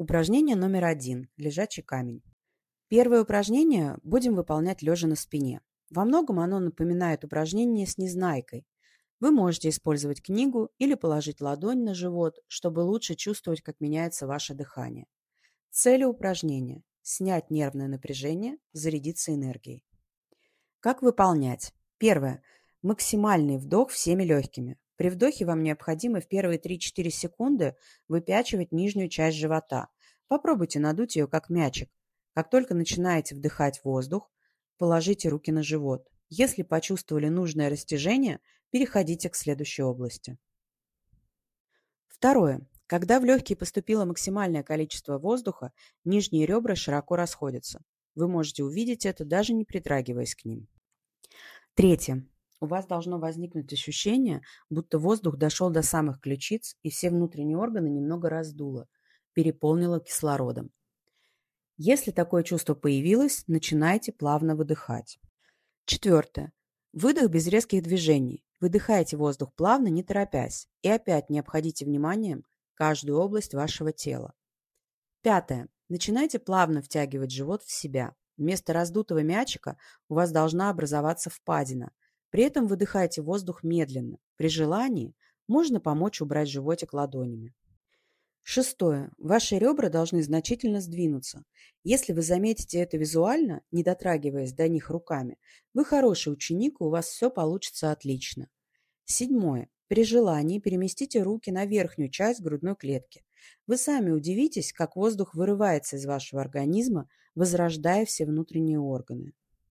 Упражнение номер один. Лежачий камень. Первое упражнение будем выполнять лежа на спине. Во многом оно напоминает упражнение с незнайкой. Вы можете использовать книгу или положить ладонь на живот, чтобы лучше чувствовать, как меняется ваше дыхание. Цели упражнения – снять нервное напряжение, зарядиться энергией. Как выполнять? Первое. Максимальный вдох всеми легкими. При вдохе вам необходимо в первые 3-4 секунды выпячивать нижнюю часть живота. Попробуйте надуть ее как мячик. Как только начинаете вдыхать воздух, положите руки на живот. Если почувствовали нужное растяжение, переходите к следующей области. Второе. Когда в легкие поступило максимальное количество воздуха, нижние ребра широко расходятся. Вы можете увидеть это, даже не притрагиваясь к ним. Третье у вас должно возникнуть ощущение, будто воздух дошел до самых ключиц и все внутренние органы немного раздуло, переполнило кислородом. Если такое чувство появилось, начинайте плавно выдыхать. Четвертое. Выдох без резких движений. Выдыхайте воздух плавно, не торопясь, и опять не обходите вниманием каждую область вашего тела. Пятое. Начинайте плавно втягивать живот в себя. Вместо раздутого мячика у вас должна образоваться впадина – при этом выдыхайте воздух медленно. При желании можно помочь убрать животик ладонями. Шестое. Ваши ребра должны значительно сдвинуться. Если вы заметите это визуально, не дотрагиваясь до них руками, вы хороший ученик, и у вас все получится отлично. Седьмое. При желании переместите руки на верхнюю часть грудной клетки. Вы сами удивитесь, как воздух вырывается из вашего организма, возрождая все внутренние органы.